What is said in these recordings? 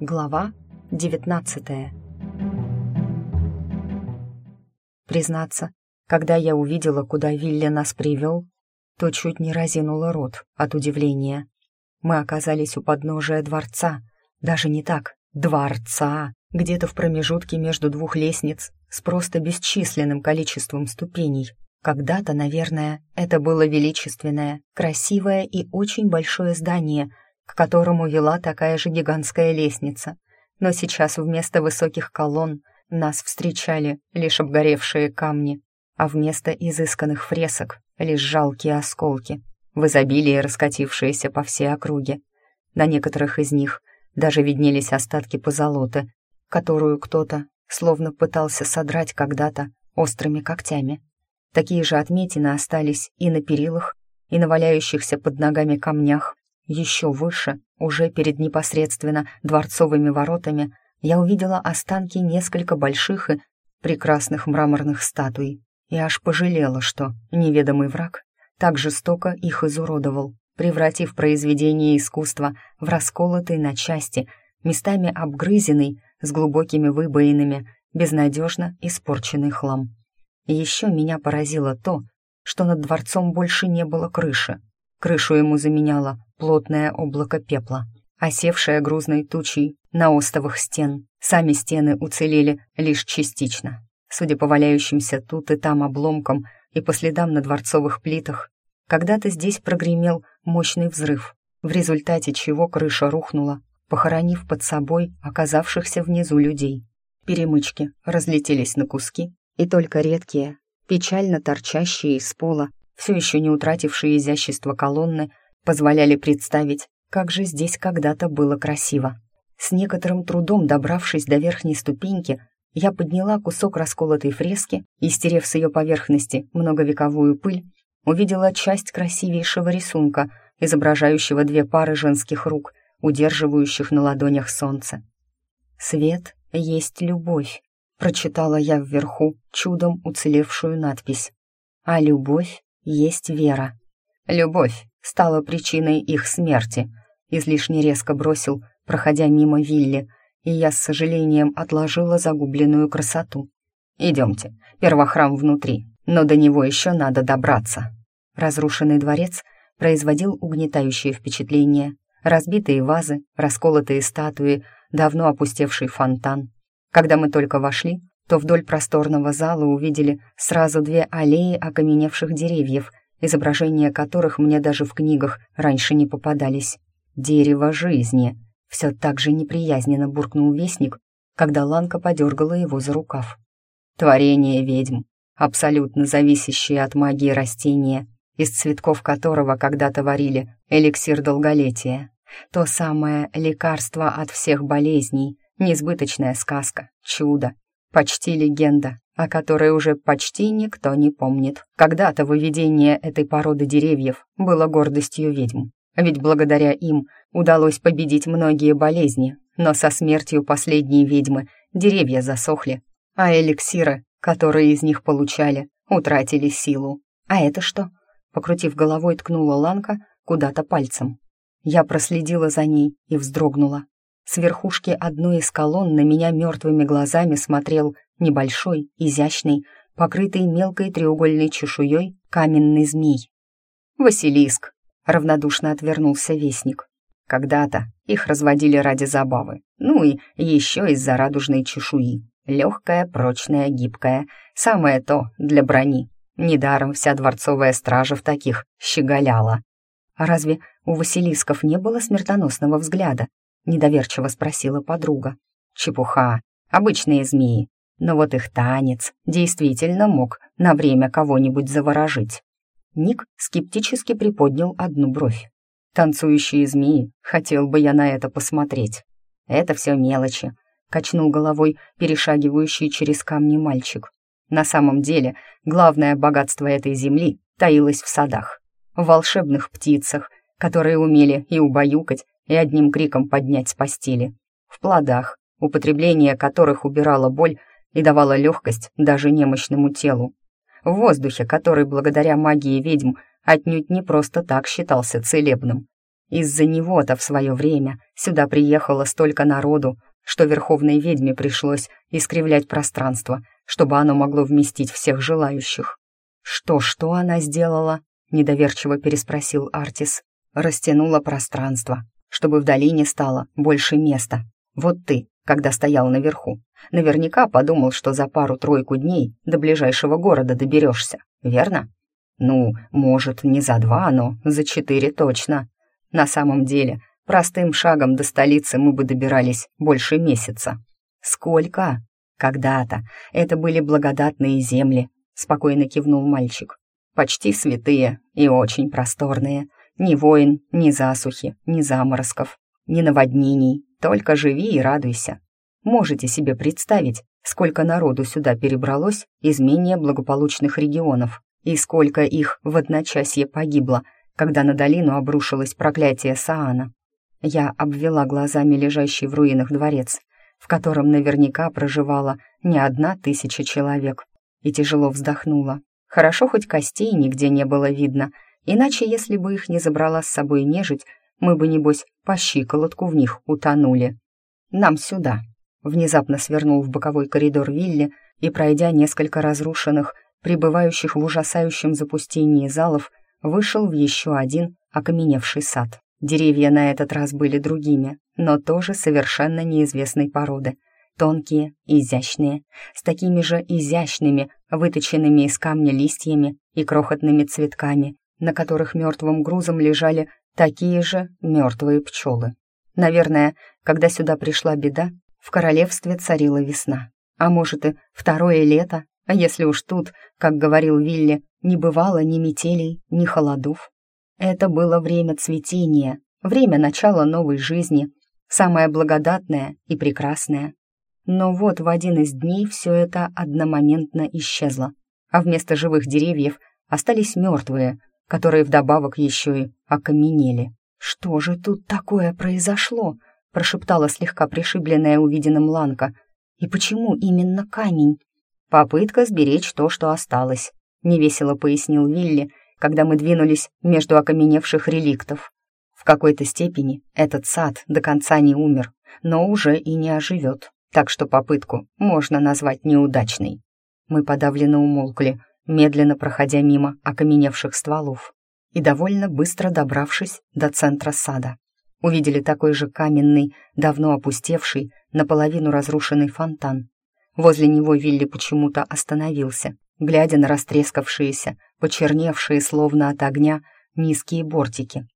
Глава 19 Признаться, когда я увидела, куда Вилли нас привел, то чуть не разинула рот от удивления. Мы оказались у подножия дворца, даже не так, дворца, где-то в промежутке между двух лестниц с просто бесчисленным количеством ступеней. Когда-то, наверное, это было величественное, красивое и очень большое здание — к которому вела такая же гигантская лестница. Но сейчас вместо высоких колонн нас встречали лишь обгоревшие камни, а вместо изысканных фресок — лишь жалкие осколки, в изобилии раскатившиеся по всей округе. На некоторых из них даже виднелись остатки позолоты, которую кто-то словно пытался содрать когда-то острыми когтями. Такие же отметины остались и на перилах, и на валяющихся под ногами камнях, еще выше, уже перед непосредственно дворцовыми воротами, я увидела останки несколько больших и прекрасных мраморных статуй и аж пожалела, что неведомый враг так жестоко их изуродовал, превратив произведение искусства в расколотый на части, местами обгрызенный, с глубокими выбоинами, безнадежно испорченный хлам. еще меня поразило то, что над дворцом больше не было крыши. Крышу ему заменяла плотное облако пепла, осевшее грузной тучей на остовах стен. Сами стены уцелели лишь частично. Судя по валяющимся тут и там обломкам и по следам на дворцовых плитах, когда-то здесь прогремел мощный взрыв, в результате чего крыша рухнула, похоронив под собой оказавшихся внизу людей. Перемычки разлетелись на куски, и только редкие, печально торчащие из пола, все еще не утратившие изящество колонны, позволяли представить, как же здесь когда-то было красиво. С некоторым трудом добравшись до верхней ступеньки, я подняла кусок расколотой фрески и, стерев с ее поверхности многовековую пыль, увидела часть красивейшего рисунка, изображающего две пары женских рук, удерживающих на ладонях солнце. «Свет есть любовь», — прочитала я вверху чудом уцелевшую надпись. «А любовь есть вера». «Любовь стала причиной их смерти», — излишне резко бросил, проходя мимо Вилли, и я с сожалением отложила загубленную красоту. «Идемте, первохрам внутри, но до него еще надо добраться». Разрушенный дворец производил угнетающее впечатление. Разбитые вазы, расколотые статуи, давно опустевший фонтан. Когда мы только вошли, то вдоль просторного зала увидели сразу две аллеи окаменевших деревьев — изображения которых мне даже в книгах раньше не попадались. «Дерево жизни», — все так же неприязненно буркнул вестник, когда Ланка подергала его за рукав. «Творение ведьм, абсолютно зависящее от магии растения, из цветков которого когда-то варили эликсир долголетия. То самое лекарство от всех болезней, несбыточная сказка, чудо, почти легенда, о которой уже почти никто не помнит. Когда-то выведение этой породы деревьев было гордостью ведьм, ведь благодаря им удалось победить многие болезни, но со смертью последней ведьмы деревья засохли, а эликсиры, которые из них получали, утратили силу. «А это что?» Покрутив головой, ткнула Ланка куда-то пальцем. Я проследила за ней и вздрогнула. С верхушки одной из колонн на меня мертвыми глазами смотрел небольшой, изящный, покрытый мелкой треугольной чешуей каменный змей. «Василиск!» — равнодушно отвернулся вестник. Когда-то их разводили ради забавы, ну и еще из-за радужной чешуи. Легкая, прочная, гибкая, самое то для брони. Недаром вся дворцовая стража в таких щеголяла. А разве у Василисков не было смертоносного взгляда? Недоверчиво спросила подруга. Чепуха, обычные змеи, но вот их танец действительно мог на время кого-нибудь заворожить. Ник скептически приподнял одну бровь. «Танцующие змеи, хотел бы я на это посмотреть». «Это все мелочи», — качнул головой перешагивающий через камни мальчик. На самом деле, главное богатство этой земли таилось в садах, в волшебных птицах, которые умели и убаюкать, и одним криком поднять с постели, в плодах, употребление которых убирало боль и давала легкость даже немощному телу. В воздухе, который благодаря магии ведьм отнюдь не просто так считался целебным. Из-за него-то в свое время сюда приехало столько народу, что верховной ведьме пришлось искривлять пространство, чтобы оно могло вместить всех желающих. «Что-что она сделала?» — недоверчиво переспросил Артис. «Растянула пространство, чтобы в долине стало больше места. Вот ты, когда стоял наверху, наверняка подумал, что за пару-тройку дней до ближайшего города доберешься, верно? Ну, может, не за два, но за четыре точно. На самом деле, простым шагом до столицы мы бы добирались больше месяца. Сколько? Когда-то. Это были благодатные земли, спокойно кивнул мальчик. Почти святые и очень просторные. Ни войн, ни засухи, ни заморозков, ни наводнений, только живи и радуйся. Можете себе представить, сколько народу сюда перебралось из менее благополучных регионов, и сколько их в одночасье погибло, когда на долину обрушилось проклятие Саана. Я обвела глазами лежащий в руинах дворец, в котором наверняка проживала не одна тысяча человек, и тяжело вздохнула. Хорошо, хоть костей нигде не было видно, иначе, если бы их не забрала с собой нежить, мы бы, небось, по щиколотку в них утонули. Нам сюда. Внезапно свернул в боковой коридор Вилли и, пройдя несколько разрушенных, пребывающих в ужасающем запустении залов, вышел в еще один окаменевший сад. Деревья на этот раз были другими, но тоже совершенно неизвестной породы. Тонкие, изящные, с такими же изящными, выточенными из камня листьями и крохотными цветками, на которых мертвым грузом лежали такие же мертвые пчелы. Наверное, когда сюда пришла беда, в королевстве царила весна. А может и второе лето, а если уж тут, как говорил Вилли, не бывало ни метелей, ни холодов. Это было время цветения, время начала новой жизни, самое благодатное и прекрасное. Но вот в один из дней все это одномоментно исчезло, а вместо живых деревьев остались мертвые, которые вдобавок еще и окаменели. «Что же тут такое произошло?» — прошептала слегка пришибленная увиденным Ланка. «И почему именно камень?» «Попытка сберечь то, что осталось», — невесело пояснил Вилли, когда мы двинулись между окаменевших реликтов. В какой-то степени этот сад до конца не умер, но уже и не оживет, так что попытку можно назвать неудачной. Мы подавленно умолкли, медленно проходя мимо окаменевших стволов и довольно быстро добравшись до центра сада. Увидели такой же каменный, давно опустевший, наполовину разрушенный фонтан. Возле него Вилли почему-то остановился, глядя на растрескавшиеся, почерневшие словно от огня, низкие бортики.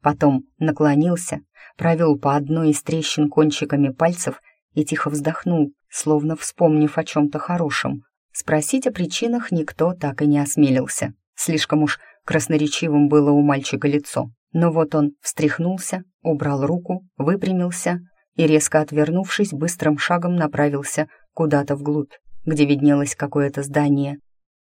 Потом наклонился, провел по одной из трещин кончиками пальцев и тихо вздохнул, словно вспомнив о чем-то хорошем. Спросить о причинах никто так и не осмелился. Слишком уж красноречивым было у мальчика лицо. Но вот он встряхнулся, убрал руку, выпрямился и, резко отвернувшись, быстрым шагом направился куда-то вглубь, где виднелось какое-то здание.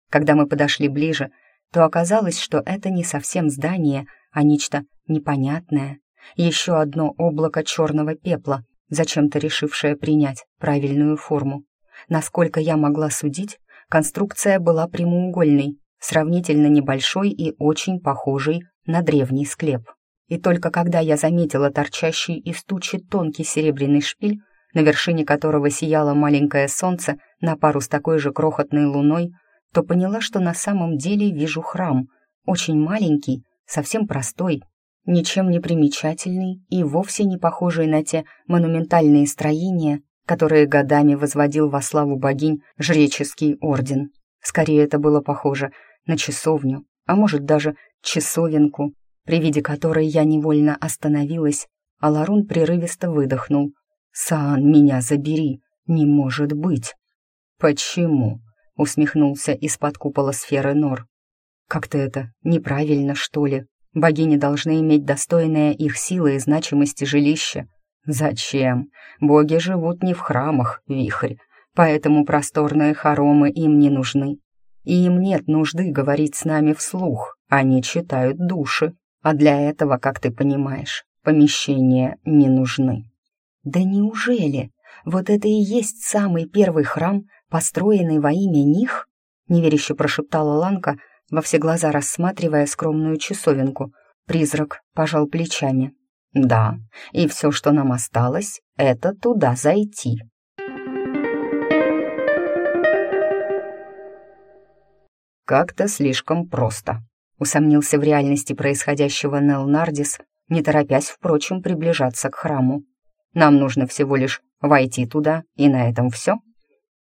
Когда мы подошли ближе, то оказалось, что это не совсем здание, а нечто непонятное. Еще одно облако черного пепла, зачем-то решившее принять правильную форму. Насколько я могла судить, конструкция была прямоугольной, сравнительно небольшой и очень похожий на древний склеп. И только когда я заметила торчащий из тучи тонкий серебряный шпиль, на вершине которого сияло маленькое солнце на пару с такой же крохотной луной, то поняла, что на самом деле вижу храм, очень маленький, совсем простой, ничем не примечательный и вовсе не похожий на те монументальные строения, которые годами возводил во славу богинь жреческий орден. Скорее это было похоже на часовню, а может даже часовенку, при виде которой я невольно остановилась, а Ларун прерывисто выдохнул. «Саан, меня забери! Не может быть!» «Почему?» — усмехнулся из-под купола сферы Нор. «Как-то это неправильно, что ли? Богини должны иметь достойное их силы и значимости жилище. Зачем? Боги живут не в храмах, вихрь, поэтому просторные хоромы им не нужны. И им нет нужды говорить с нами вслух, они читают души, а для этого, как ты понимаешь, помещения не нужны. Да неужели? Вот это и есть самый первый храм, построенный во имя них? Неверяще прошептала Ланка, во все глаза рассматривая скромную часовенку. Призрак пожал плечами. Да, и все, что нам осталось, это туда зайти. Как-то слишком просто, усомнился в реальности происходящего Нел Нардис, не торопясь, впрочем, приближаться к храму. Нам нужно всего лишь войти туда, и на этом все.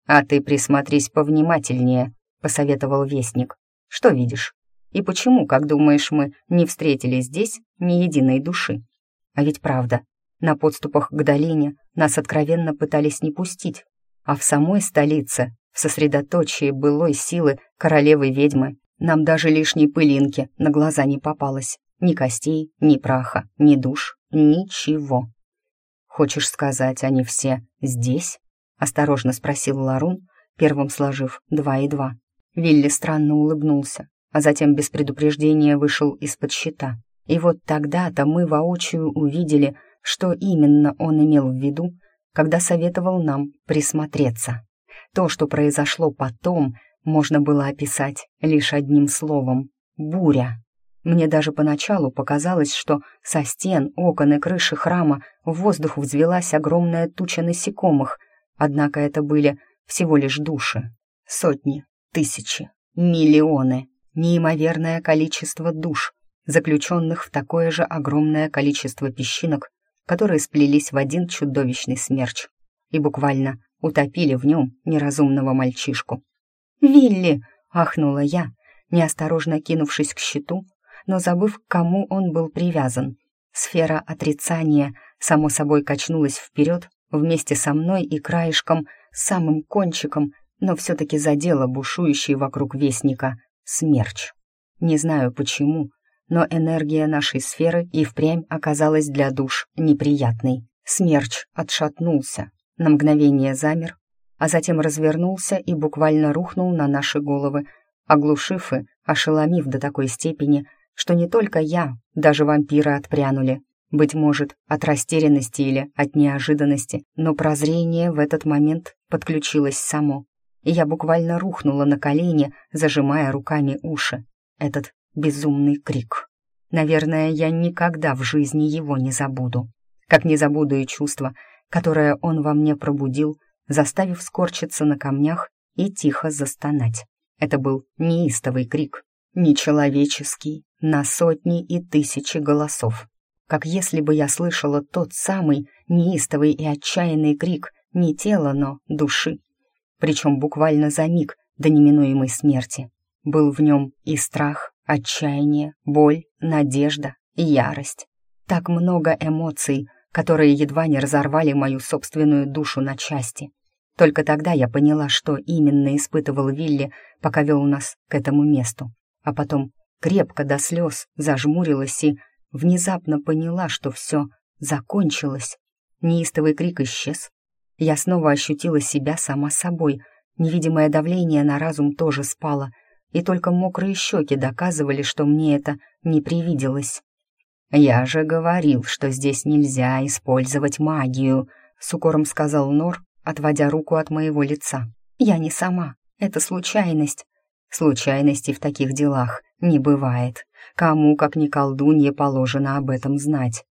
А ты присмотрись повнимательнее, посоветовал вестник. Что видишь? И почему, как думаешь, мы не встретили здесь ни единой души? А ведь правда, на подступах к долине нас откровенно пытались не пустить, а в самой столице, в сосредоточии былой силы королевы-ведьмы, нам даже лишней пылинки на глаза не попалось. Ни костей, ни праха, ни душ, ничего. «Хочешь сказать, они все здесь?» — осторожно спросил Ларун, первым сложив два и два. Вилли странно улыбнулся, а затем без предупреждения вышел из-под щита. И вот тогда-то мы воочию увидели, что именно он имел в виду, когда советовал нам присмотреться. То, что произошло потом, можно было описать лишь одним словом — буря. Мне даже поначалу показалось, что со стен, окон и крыши храма в воздух взвелась огромная туча насекомых, однако это были всего лишь души. Сотни, тысячи, миллионы, неимоверное количество душ, заключенных в такое же огромное количество песчинок, которые сплелись в один чудовищный смерч и буквально утопили в нем неразумного мальчишку. «Вилли!» — ахнула я, неосторожно кинувшись к щиту, но забыв, к кому он был привязан. Сфера отрицания, само собой, качнулась вперед вместе со мной и краешком, самым кончиком, но все-таки задела бушующий вокруг вестника смерч. Не знаю почему, но энергия нашей сферы и впрямь оказалась для душ неприятной. Смерч отшатнулся, на мгновение замер, а затем развернулся и буквально рухнул на наши головы, оглушив и ошеломив до такой степени, что не только я, даже вампиры отпрянули. Быть может, от растерянности или от неожиданности, но прозрение в этот момент подключилось само и я буквально рухнула на колени, зажимая руками уши. Этот безумный крик. Наверное, я никогда в жизни его не забуду. Как не забуду и чувство, которое он во мне пробудил, заставив скорчиться на камнях и тихо застонать. Это был неистовый крик, нечеловеческий, на сотни и тысячи голосов. Как если бы я слышала тот самый неистовый и отчаянный крик не тела, но души, причем буквально за миг до неминуемой смерти. Был в нем и страх, отчаяние, боль, надежда ярость. Так много эмоций, которые едва не разорвали мою собственную душу на части. Только тогда я поняла, что именно испытывал Вилли, пока вел нас к этому месту. А потом крепко до слез зажмурилась и внезапно поняла, что все закончилось. Неистовый крик исчез, я снова ощутила себя сама собой. Невидимое давление на разум тоже спало, и только мокрые щеки доказывали, что мне это не привиделось. «Я же говорил, что здесь нельзя использовать магию», — с укором сказал Нор, отводя руку от моего лица. «Я не сама. Это случайность». Случайностей в таких делах не бывает. Кому, как ни колдунье, положено об этом знать.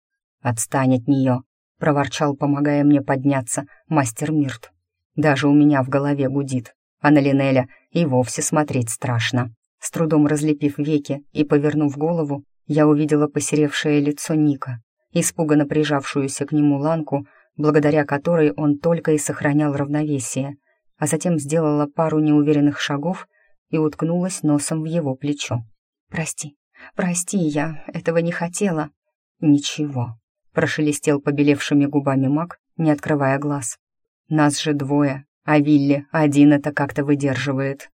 Отстань от нее проворчал, помогая мне подняться, мастер Мирт. Даже у меня в голове гудит, а на Линеля и вовсе смотреть страшно. С трудом разлепив веки и повернув голову, я увидела посеревшее лицо Ника, испуганно прижавшуюся к нему ланку, благодаря которой он только и сохранял равновесие, а затем сделала пару неуверенных шагов и уткнулась носом в его плечо. «Прости, прости, я этого не хотела». «Ничего, прошелестел побелевшими губами маг, не открывая глаз. «Нас же двое, а Вилли один это как-то выдерживает».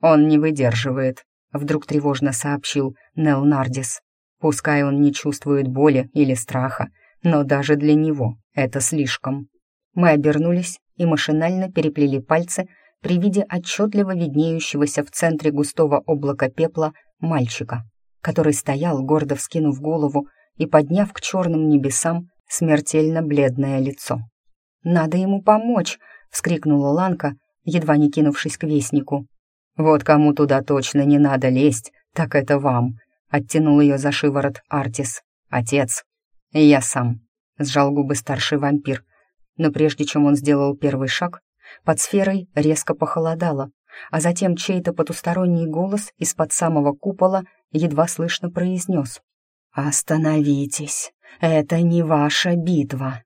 «Он не выдерживает», — вдруг тревожно сообщил Нел Нардис. «Пускай он не чувствует боли или страха, но даже для него это слишком». Мы обернулись и машинально переплели пальцы при виде отчетливо виднеющегося в центре густого облака пепла мальчика, который стоял, гордо вскинув голову и подняв к черным небесам смертельно бледное лицо. «Надо ему помочь!» — вскрикнула Ланка, едва не кинувшись к вестнику. «Вот кому туда точно не надо лезть, так это вам!» — оттянул ее за шиворот Артис. «Отец!» «Я сам», — сжал губы старший вампир. Но прежде чем он сделал первый шаг, под сферой резко похолодало, а затем чей-то потусторонний голос из-под самого купола едва слышно произнес «Остановитесь, это не ваша битва».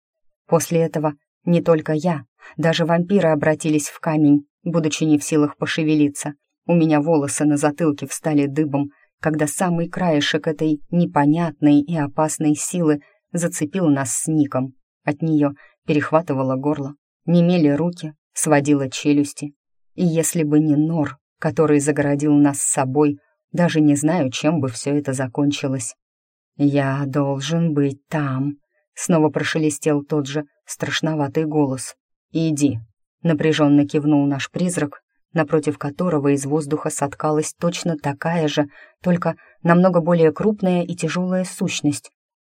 После этого не только я, даже вампиры обратились в камень, будучи не в силах пошевелиться. У меня волосы на затылке встали дыбом, когда самый краешек этой непонятной и опасной силы зацепил нас с Ником. От нее перехватывало горло, немели руки, сводило челюсти. И если бы не Нор, который загородил нас с собой, даже не знаю, чем бы все это закончилось. «Я должен быть там», — снова прошелестел тот же страшноватый голос. «Иди», — напряженно кивнул наш призрак, напротив которого из воздуха соткалась точно такая же, только намного более крупная и тяжелая сущность.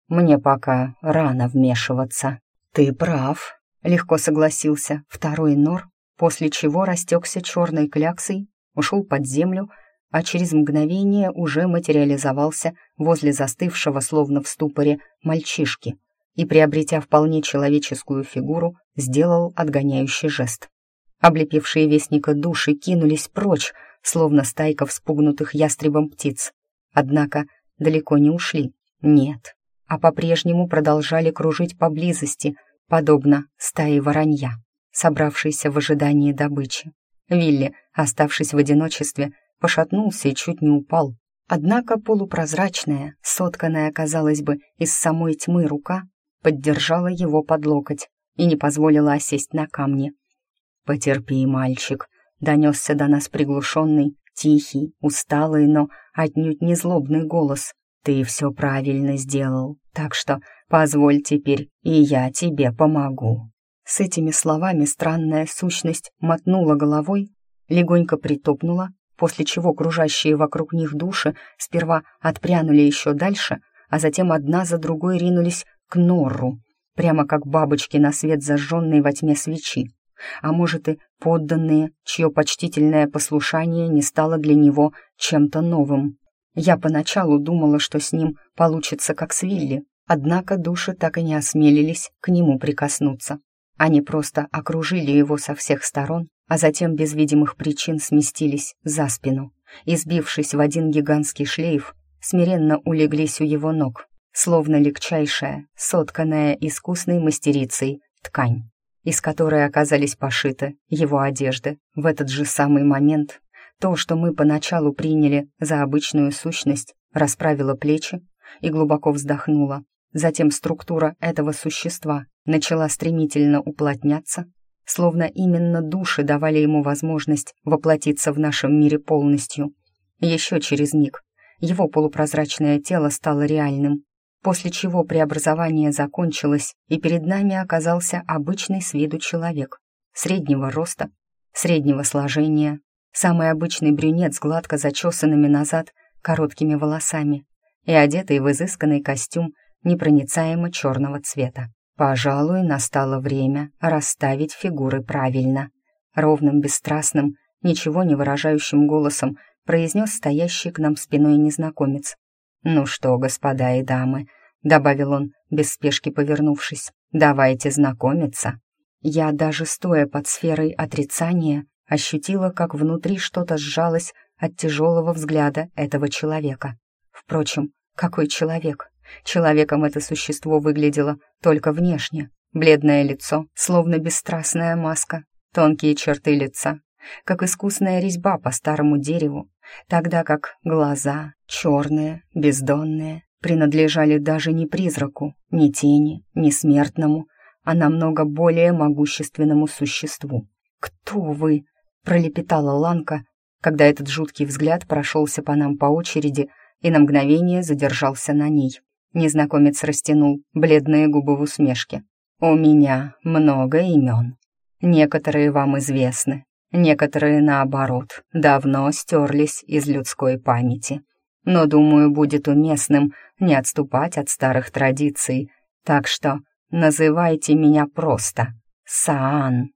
«Мне пока рано вмешиваться». «Ты прав», — легко согласился второй нор, после чего растекся черной кляксой, ушел под землю, а через мгновение уже материализовался возле застывшего, словно в ступоре, мальчишки и, приобретя вполне человеческую фигуру, сделал отгоняющий жест. Облепившие вестника души кинулись прочь, словно стайка вспугнутых ястребом птиц. Однако далеко не ушли, нет, а по-прежнему продолжали кружить поблизости, подобно стае воронья собравшийся в ожидании добычи. Вилли, оставшись в одиночестве, пошатнулся и чуть не упал. Однако полупрозрачная, сотканная, казалось бы, из самой тьмы рука, поддержала его под локоть и не позволила осесть на камне. «Потерпи, мальчик», — донесся до нас приглушенный, тихий, усталый, но отнюдь не злобный голос. «Ты все правильно сделал, так что позволь теперь, и я тебе помогу». С этими словами странная сущность мотнула головой, легонько притопнула, после чего кружащие вокруг них души сперва отпрянули еще дальше, а затем одна за другой ринулись к Норру, прямо как бабочки на свет зажженной во тьме свечи. А может и подданные, чье почтительное послушание не стало для него чем-то новым. Я поначалу думала, что с ним получится как с Вилли, однако души так и не осмелились к нему прикоснуться. Они просто окружили его со всех сторон, а затем без видимых причин сместились за спину и, сбившись в один гигантский шлейф, смиренно улеглись у его ног, словно легчайшая, сотканная искусной мастерицей ткань, из которой оказались пошиты его одежды. В этот же самый момент то, что мы поначалу приняли за обычную сущность, расправило плечи и глубоко вздохнула. Затем структура этого существа начала стремительно уплотняться, словно именно души давали ему возможность воплотиться в нашем мире полностью. Еще через миг его полупрозрачное тело стало реальным, после чего преобразование закончилось, и перед нами оказался обычный с виду человек, среднего роста, среднего сложения, самый обычный брюнет с гладко зачесанными назад короткими волосами и одетый в изысканный костюм непроницаемо черного цвета. Пожалуй, настало время расставить фигуры правильно. Ровным, бесстрастным, ничего не выражающим голосом произнес стоящий к нам спиной незнакомец. «Ну что, господа и дамы», — добавил он, без спешки повернувшись, — «давайте знакомиться». Я, даже стоя под сферой отрицания, ощутила, как внутри что-то сжалось от тяжелого взгляда этого человека. Впрочем, какой человек? Человеком это существо выглядело только внешне. Бледное лицо, словно бесстрастная маска, тонкие черты лица, как искусная резьба по старому дереву, тогда как глаза, черные, бездонные, принадлежали даже не призраку, ни тени, ни смертному, а намного более могущественному существу. «Кто вы?» — пролепетала Ланка, когда этот жуткий взгляд прошелся по нам по очереди и на мгновение задержался на ней. Незнакомец растянул бледные губы в усмешке. «У меня много имен. Некоторые вам известны, некоторые, наоборот, давно стерлись из людской памяти. Но, думаю, будет уместным не отступать от старых традиций, так что называйте меня просто Саан».